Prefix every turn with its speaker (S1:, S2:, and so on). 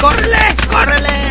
S1: ¡Córrele! ¡Córrele!